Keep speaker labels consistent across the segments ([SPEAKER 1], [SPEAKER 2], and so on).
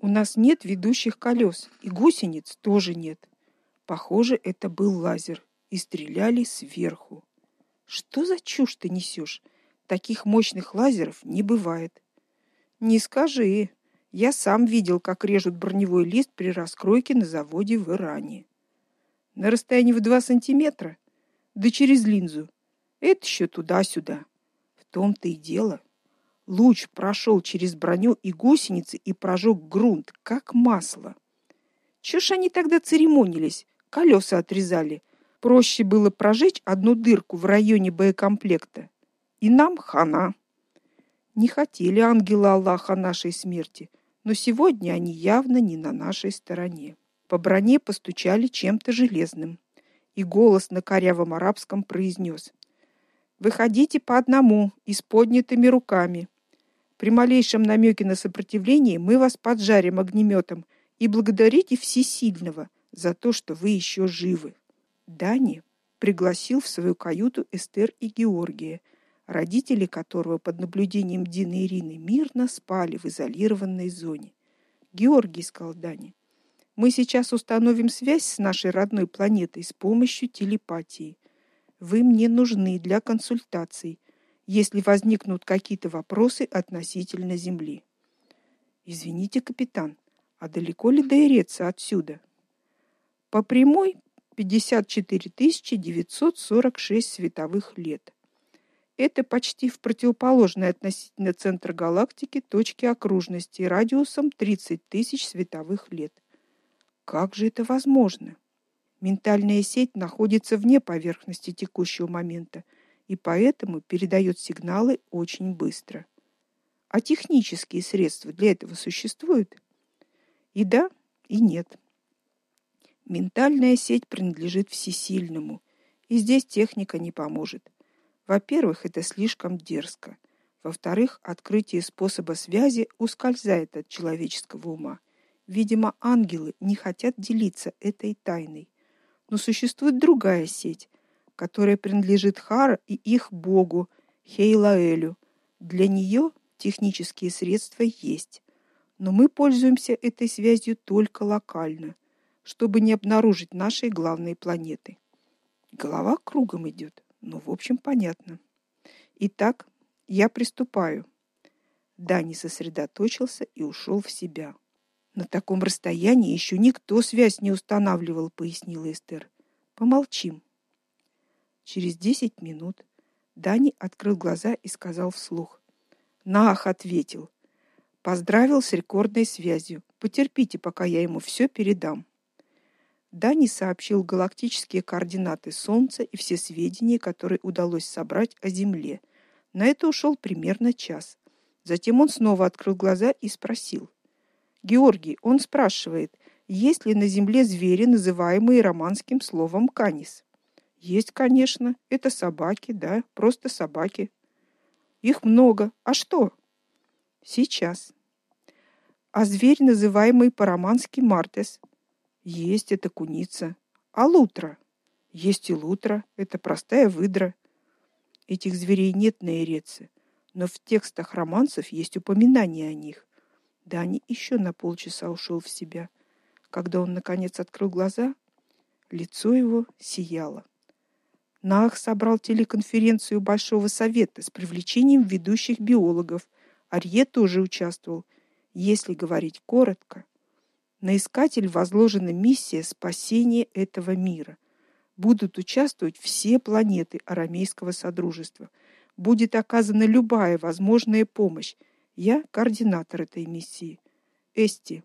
[SPEAKER 1] У нас нет ведущих колес, и гусениц тоже нет. Похоже, это был лазер, и стреляли сверху. Что за чушь ты несешь? Таких мощных лазеров не бывает. Не скажи. Я сам видел, как режут броневой лист при раскройке на заводе в Иране. На расстоянии в 2 сантиметра, да через линзу. Это еще туда-сюда. В том-то и дело. Луч прошел через броню и гусеницы и прожег грунт, как масло. Чё ж они тогда церемонились? Колеса отрезали. Проще было прожечь одну дырку в районе боекомплекта. И нам хана. Не хотели ангелы Аллаха нашей смерти, но сегодня они явно не на нашей стороне. По броне постучали чем-то железным, и голос на корявом арабском произнес: Выходите по одному и с поднятыми руками. При малейшем намеке на сопротивление мы вас поджарим огнеметом и благодарите всесильного за то, что вы еще живы. Дани пригласил в свою каюту Эстер и Георгия, родители которого под наблюдением Дины и Ирины мирно спали в изолированной зоне. Георгий сказал Дани: "Мы сейчас установим связь с нашей родной планетой с помощью телепатии. Вы мне нужны для консультаций, если возникнут какие-то вопросы относительно Земли. Извините, капитан, а далеко ли до Иреца отсюда? По прямой 54 946 световых лет. Это почти в противоположной относительно центра галактики точке окружности радиусом 30 тысяч световых лет. Как же это возможно? Ментальная сеть находится вне поверхности текущего момента и поэтому передает сигналы очень быстро. А технические средства для этого существуют? И да, и нет. Ментальная сеть принадлежит всесильному, и здесь техника не поможет. Во-первых, это слишком дерзко. Во-вторых, открытие способа связи ускользает от человеческого ума. Видимо, ангелы не хотят делиться этой тайной. Но существует другая сеть, которая принадлежит Хара и их богу Хейлаэлю. Для нее технические средства есть, но мы пользуемся этой связью только локально, чтобы не обнаружить нашей главной планеты. Голова кругом идет, но в общем понятно. Итак, я приступаю. Дани сосредоточился и ушел в себя. На таком расстоянии еще никто связь не устанавливал, пояснила Эстер. Помолчим. Через десять минут Дани открыл глаза и сказал вслух: "Нах", ответил. Поздравил с рекордной связью. Потерпите, пока я ему все передам. Дани сообщил галактические координаты Солнца и все сведения, которые удалось собрать о Земле. На это ушел примерно час. Затем он снова открыл глаза и спросил: Георгий, он спрашивает, есть ли на земле звери, называемые романским словом канис. Есть, конечно, это собаки, да, просто собаки. Их много. А что? Сейчас. А зверь, называемый по-романски мартес. Есть это куница. А лутра? Есть и лутра, это простая выдра. Этих зверей нет на Иреце, но в текстах романсов есть упоминания о них. Дани еще на полчаса ушел в себя. Когда он наконец открыл глаза, лицо его сияло. Нах собрал телеконференцию Большого совета с привлечением ведущих биологов. Арье тоже участвовал. Если говорить коротко, на искатель возложена миссия спасения этого мира. Будут участвовать все планеты арамейского содружества. Будет оказана любая возможная помощь, я координатор этой миссии. Эсти,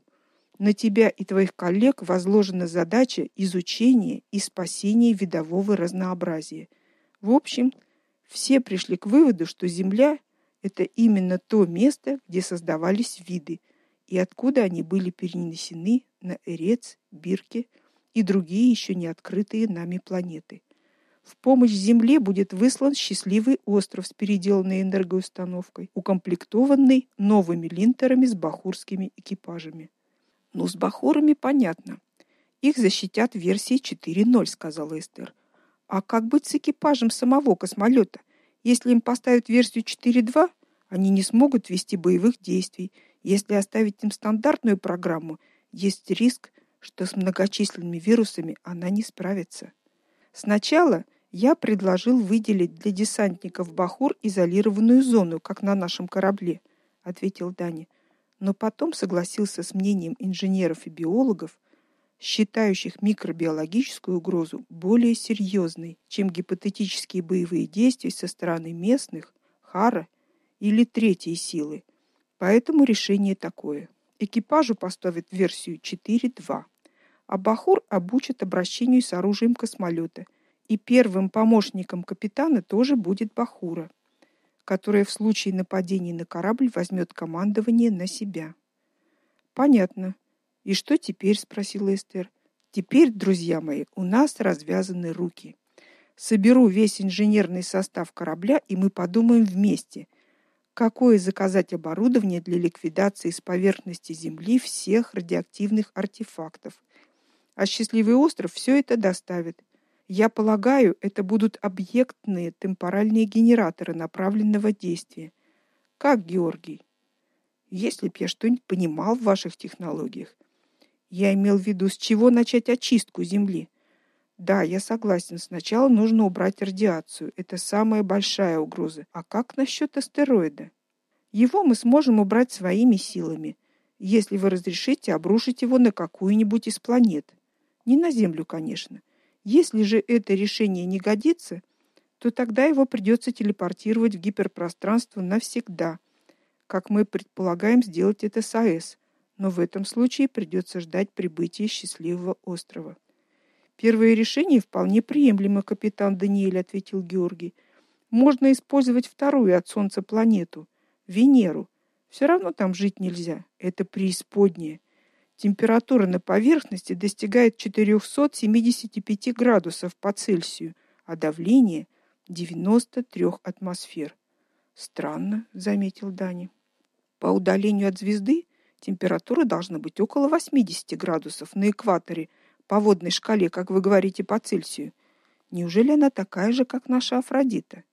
[SPEAKER 1] на тебя и твоих коллег возложена задача изучения и спасения видового разнообразия. В общем, все пришли к выводу, что Земля это именно то место, где создавались виды и откуда они были перенесены на Эрец, Бирке и другие еще не открытые нами планеты. В помощь Земле будет выслан счастливый остров с переделанной энергоустановкой, укомплектованный новыми линтерами с бахурскими экипажами. Ну, с бахурами понятно. Их защитят версии 4.0, сказала Эстер. А как быть с экипажем самого космолета? Если им поставят версию 4.2, они не смогут вести боевых действий Если оставить им стандартную программу, есть риск, что с многочисленными вирусами она не справится. Сначала я предложил выделить для десантников Бахур изолированную зону, как на нашем корабле, ответил Дани. Но потом согласился с мнением инженеров и биологов, считающих микробиологическую угрозу более серьезной, чем гипотетические боевые действия со стороны местных, Хара или третьей силы. Поэтому решение такое: экипажу поставят версию 4.2, а Бахур обучат обращению с оружием космолета, и первым помощником капитана тоже будет Бахура, которая в случае нападения на корабль возьмет командование на себя. Понятно. И что теперь, спросила Эстер. Теперь, друзья мои, у нас развязаны руки. Соберу весь инженерный состав корабля, и мы подумаем вместе, какое заказать оборудование для ликвидации с поверхности Земли всех радиоактивных артефактов. А счастливый остров все это доставит. Я полагаю, это будут объектные темпоральные генераторы направленного действия. Как, Георгий? Если б я что-нибудь понимал в ваших технологиях, я имел в виду, с чего начать очистку Земли. Да, я согласен, сначала нужно убрать радиацию. Это самая большая угроза. А как насчет астероида? Его мы сможем убрать своими силами, если вы разрешите обрушить его на какую-нибудь из планет. Не на Землю, конечно. Если же это решение не годится, то тогда его придется телепортировать в гиперпространство навсегда, как мы предполагаем сделать это с АЭС но в этом случае придется ждать прибытия счастливого острова. Первое решение вполне приемлемо, капитан Даниэль ответил Георгий. Можно использовать вторую от солнца планету Венеру. Все равно там жить нельзя. Это преисподняя. Температура на поверхности достигает 475 градусов по Цельсию, а давление 93 атмосфер. Странно, заметил Дани. По удалению от звезды Температура должна быть около 80 градусов на экваторе по водной шкале, как вы говорите, по Цельсию. Неужели она такая же, как наша Афродита?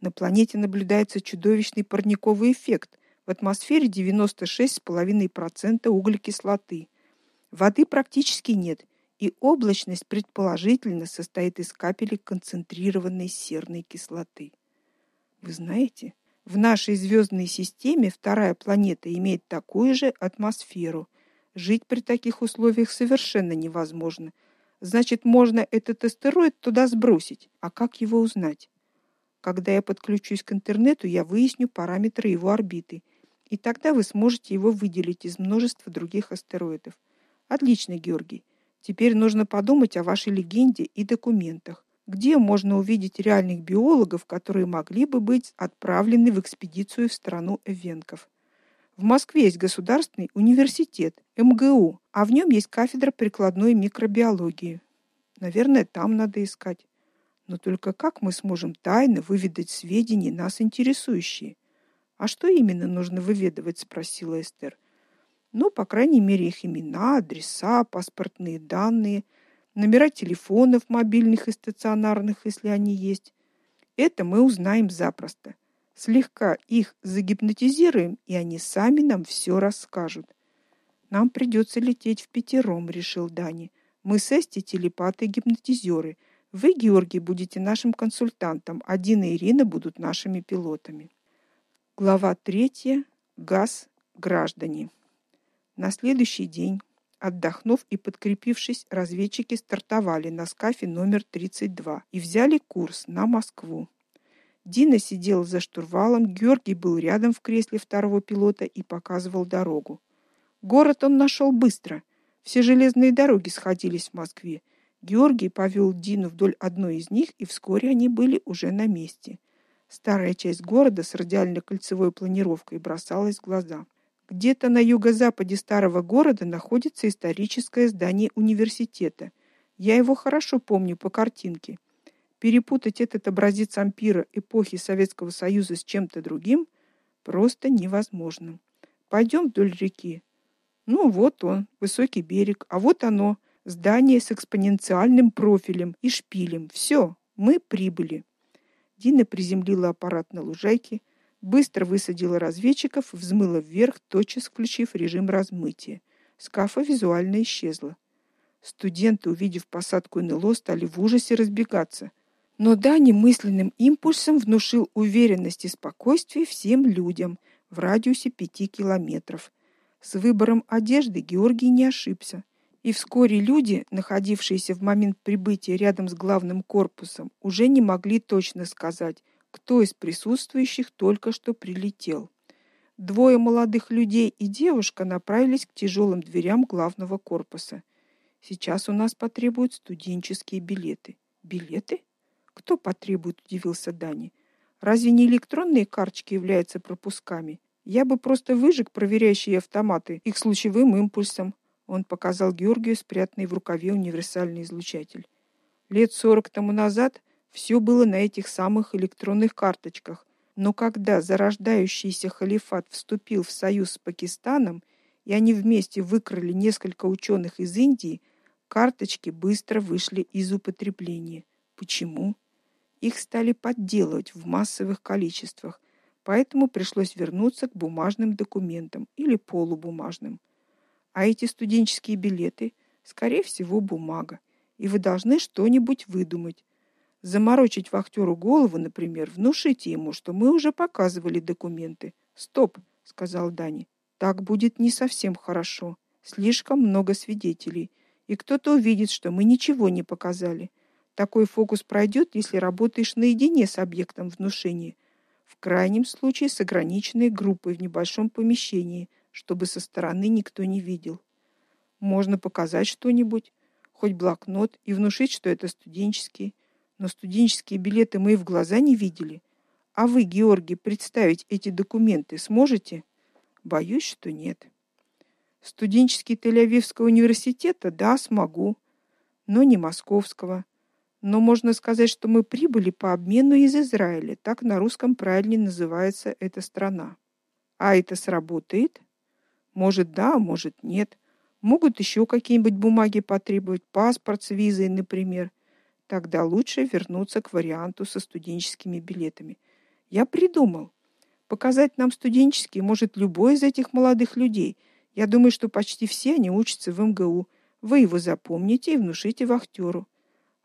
[SPEAKER 1] На планете наблюдается чудовищный парниковый эффект. В атмосфере 96,5% углекислоты. Воды практически нет, и облачность предположительно состоит из капелек концентрированной серной кислоты. Вы знаете, в нашей звездной системе вторая планета имеет такую же атмосферу. Жить при таких условиях совершенно невозможно. Значит, можно этот астероид туда сбросить. А как его узнать? Когда я подключусь к интернету, я выясню параметры его орбиты, и тогда вы сможете его выделить из множества других астероидов. Отлично, Георгий. Теперь нужно подумать о вашей легенде и документах где можно увидеть реальных биологов, которые могли бы быть отправлены в экспедицию в страну эвенков. В Москве есть государственный университет МГУ, а в нем есть кафедра прикладной микробиологии. Наверное, там надо искать. Но только как мы сможем тайно выведать сведения нас интересующие? А что именно нужно выведывать, спросила Эстер. Ну, по крайней мере, их имена, адреса, паспортные данные – номера телефонов мобильных и стационарных, если они есть. Это мы узнаем запросто. Слегка их загипнотизируем, и они сами нам все расскажут. Нам придется лететь в пятером, решил Дани. Мы с Эсти телепаты и гипнотизеры. Вы, Георгий, будете нашим консультантом, а Дина и Ирина будут нашими пилотами. Глава третья. Газ граждане. На следующий день Отдохнув и подкрепившись, разведчики стартовали на скафе номер 32 и взяли курс на Москву. Дина сидела за штурвалом, Георгий был рядом в кресле второго пилота и показывал дорогу. Город он нашел быстро. Все железные дороги сходились в Москве. Георгий повел Дину вдоль одной из них, и вскоре они были уже на месте. Старая часть города с радиально-кольцевой планировкой бросалась в глаза. Где-то на юго-западе старого города находится историческое здание университета. Я его хорошо помню по картинке. Перепутать этот образец ампира эпохи Советского Союза с чем-то другим просто невозможно. Пойдем вдоль реки. Ну вот он, высокий берег, а вот оно, здание с экспоненциальным профилем и шпилем. Все, мы прибыли. Дина приземлила аппарат на лужайке, быстро высадила разведчиков, взмыла вверх, тотчас включив режим размытия. Скафа визуально исчезла. Студенты, увидев посадку НЛО, стали в ужасе разбегаться. Но Дани мысленным импульсом внушил уверенность и спокойствие всем людям в радиусе пяти километров. С выбором одежды Георгий не ошибся. И вскоре люди, находившиеся в момент прибытия рядом с главным корпусом, уже не могли точно сказать, кто из присутствующих только что прилетел. Двое молодых людей и девушка направились к тяжелым дверям главного корпуса. Сейчас у нас потребуют студенческие билеты. Билеты? Кто потребует, удивился Дани. Разве не электронные карточки являются пропусками? Я бы просто выжег проверяющие автоматы их с лучевым импульсом. Он показал Георгию спрятанный в рукаве универсальный излучатель. Лет сорок тому назад все было на этих самых электронных карточках. Но когда зарождающийся халифат вступил в союз с Пакистаном, и они вместе выкрали несколько ученых из Индии, карточки быстро вышли из употребления. Почему? Их стали подделывать в массовых количествах, поэтому пришлось вернуться к бумажным документам или полубумажным. А эти студенческие билеты, скорее всего, бумага, и вы должны что-нибудь выдумать. Заморочить вахтеру голову, например, внушите ему, что мы уже показывали документы. Стоп, сказал Дани. Так будет не совсем хорошо. Слишком много свидетелей, и кто-то увидит, что мы ничего не показали. Такой фокус пройдет, если работаешь наедине с объектом внушения. В крайнем случае с ограниченной группой в небольшом помещении, чтобы со стороны никто не видел. Можно показать что-нибудь, хоть блокнот и внушить, что это студенческий, но студенческие билеты мы и в глаза не видели. А вы, Георгий, представить эти документы сможете? Боюсь, что нет. Студенческий Тель-Авивского университета, да, смогу, но не московского. Но можно сказать, что мы прибыли по обмену из Израиля. Так на русском правильно называется эта страна. А это сработает? Может, да, может, нет. Могут еще какие-нибудь бумаги потребовать, паспорт с визой, например. Тогда лучше вернуться к варианту со студенческими билетами. Я придумал. Показать нам студенческие может любой из этих молодых людей. Я думаю, что почти все они учатся в МГУ. Вы его запомните и внушите вахтеру.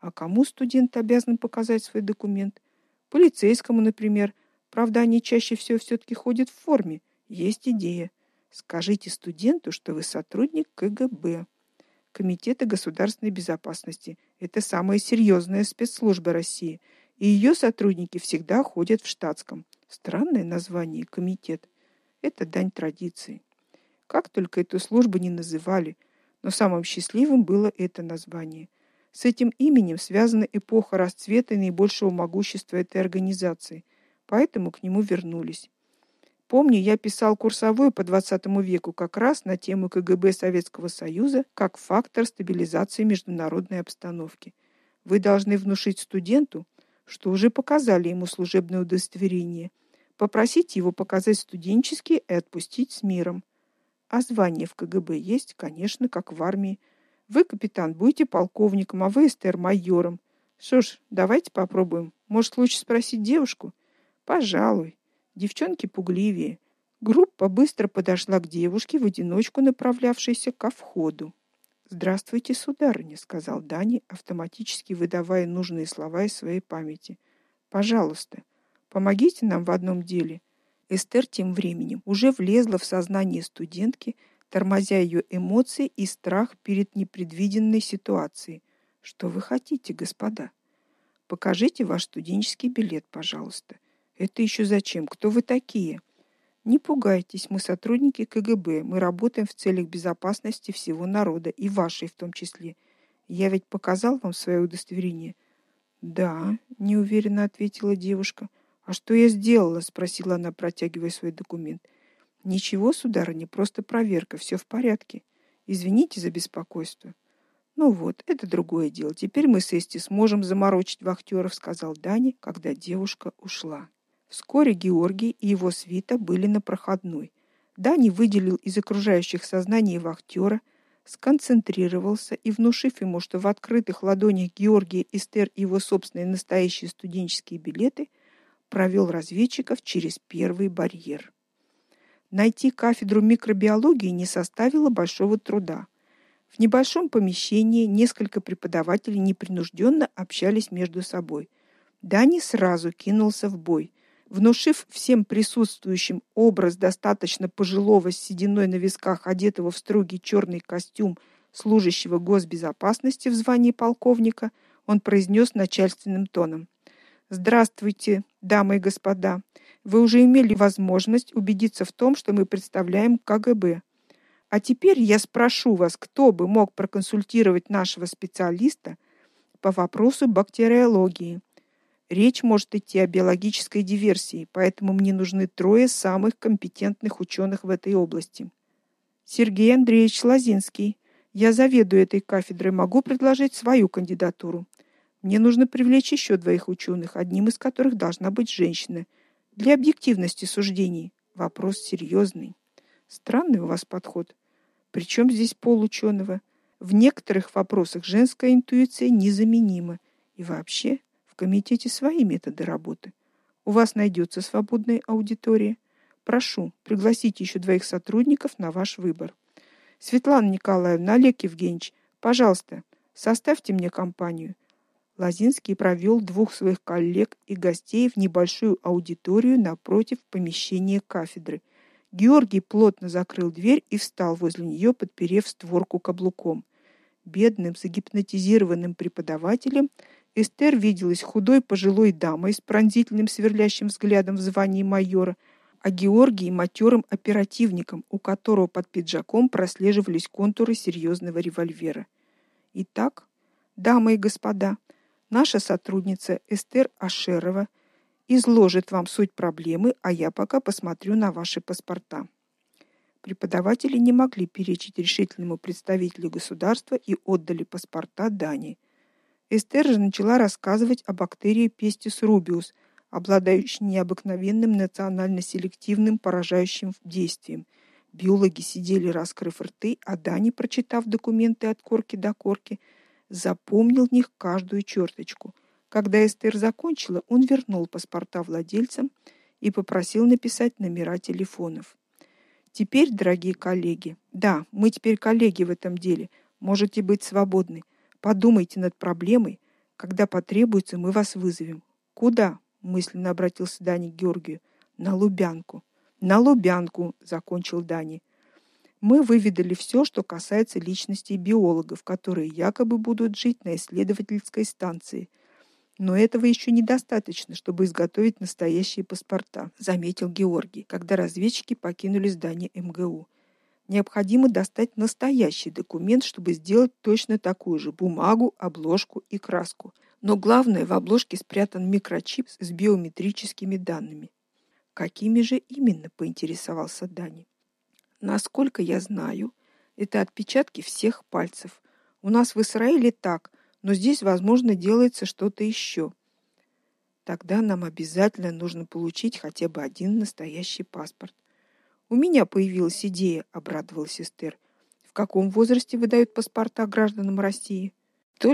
[SPEAKER 1] А кому студент обязан показать свой документ? Полицейскому, например. Правда, они чаще всего все таки ходят в форме. Есть идея. Скажите студенту, что вы сотрудник КГБ, Комитета государственной безопасности. Это самая серьезная спецслужба России, и ее сотрудники всегда ходят в штатском. Странное название комитет. Это дань традиции. Как только эту службу не называли, но самым счастливым было это название. С этим именем связана эпоха расцвета и наибольшего могущества этой организации, поэтому к нему вернулись. Помню, я писал курсовую по 20 веку как раз на тему КГБ Советского Союза как фактор стабилизации международной обстановки. Вы должны внушить студенту, что уже показали ему служебное удостоверение, попросить его показать студенческие и отпустить с миром. А звание в КГБ есть, конечно, как в армии. Вы, капитан, будете полковником, а вы эстер-майором. Что ж, давайте попробуем. Может, лучше спросить девушку? Пожалуй. Девчонки пугливее. Группа быстро подошла к девушке в одиночку направлявшейся ко входу. "Здравствуйте, сударыня", сказал Дани, автоматически выдавая нужные слова из своей памяти. "Пожалуйста, помогите нам в одном деле". Эстер тем временем уже влезла в сознание студентки, тормозя ее эмоции и страх перед непредвиденной ситуацией. Что вы хотите, господа? Покажите ваш студенческий билет, пожалуйста. Это еще зачем? Кто вы такие? Не пугайтесь, мы сотрудники КГБ. Мы работаем в целях безопасности всего народа и вашей в том числе. Я ведь показал вам свое удостоверение. Да, неуверенно ответила девушка. А что я сделала? спросила она, протягивая свой документ. Ничего, сударыня, просто проверка, все в порядке. Извините за беспокойство. Ну вот, это другое дело. Теперь мы с Эсти сможем заморочить вахтеров, сказал Дани, когда девушка ушла. Вскоре Георгий и его свита были на проходной. Дани выделил из окружающих сознание вахтера, сконцентрировался и, внушив ему, что в открытых ладонях Георгия Эстер и его собственные настоящие студенческие билеты – провел разведчиков через первый барьер. Найти кафедру микробиологии не составило большого труда. В небольшом помещении несколько преподавателей непринужденно общались между собой. Дани сразу кинулся в бой. Внушив всем присутствующим образ достаточно пожилого с сединой на висках, одетого в строгий черный костюм служащего госбезопасности в звании полковника, он произнес начальственным тоном: "Здравствуйте, дамы и господа. Вы уже имели возможность убедиться в том, что мы представляем КГБ. А теперь я спрошу вас, кто бы мог проконсультировать нашего специалиста по вопросу бактериологии. Речь может идти о биологической диверсии, поэтому мне нужны трое самых компетентных ученых в этой области. Сергей Андреевич Лазинский. Я заведую этой кафедрой, могу предложить свою кандидатуру. Мне нужно привлечь еще двоих ученых, одним из которых должна быть женщина. Для объективности суждений вопрос серьезный. Странный у вас подход. Причем здесь получёного? В некоторых вопросах женская интуиция незаменима. И вообще, в комитете свои методы работы. У вас найдется свободная аудитория. Прошу, пригласите еще двоих сотрудников на ваш выбор. Светлана Николаевна, Олег Евгеньевич, пожалуйста, составьте мне компанию. Лазинский провел двух своих коллег и гостей в небольшую аудиторию напротив помещения кафедры – Георгий плотно закрыл дверь и встал возле нее, подперев створку каблуком. Бедным, загипнотизированным преподавателем Эстер виделась худой пожилой дамой с пронзительным сверлящим взглядом в звании майора, а Георгий матерым оперативником, у которого под пиджаком прослеживались контуры серьезного револьвера. Итак, дамы и господа, наша сотрудница Эстер Ашерова – изложит вам суть проблемы, а я пока посмотрю на ваши паспорта. Преподаватели не могли перечить решительному представителю государства и отдали паспорта Дани. Эстер же начала рассказывать о бактерии Pestis rubius, обладающей необыкновенным национально-селективным поражающим действием. Биологи сидели, раскрыв рты, а Дани, прочитав документы от корки до корки, запомнил в них каждую черточку – когда Эстер закончила, он вернул паспорта владельцам и попросил написать номера телефонов. Теперь, дорогие коллеги, да, мы теперь коллеги в этом деле. Можете быть свободны. Подумайте над проблемой, когда потребуется, мы вас вызовем. Куда? мысленно обратился Дани к Георгию. На Лубянку. На Лубянку, закончил Дани. Мы выведали все, что касается личностей биологов, которые якобы будут жить на исследовательской станции – но этого еще недостаточно, чтобы изготовить настоящие паспорта, заметил Георгий, когда разведчики покинули здание МГУ. Необходимо достать настоящий документ, чтобы сделать точно такую же бумагу, обложку и краску. Но главное, в обложке спрятан микрочип с биометрическими данными. Какими же именно, поинтересовался Дани. Насколько я знаю, это отпечатки всех пальцев. У нас в Израиле так – но здесь, возможно, делается что-то еще. Тогда нам обязательно нужно получить хотя бы один настоящий паспорт. У меня появилась идея, обрадовалась Эстер. В каком возрасте выдают паспорта гражданам России?